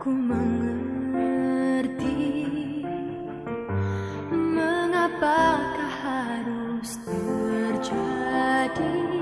Ku mengerti mengapakah harus terjadi.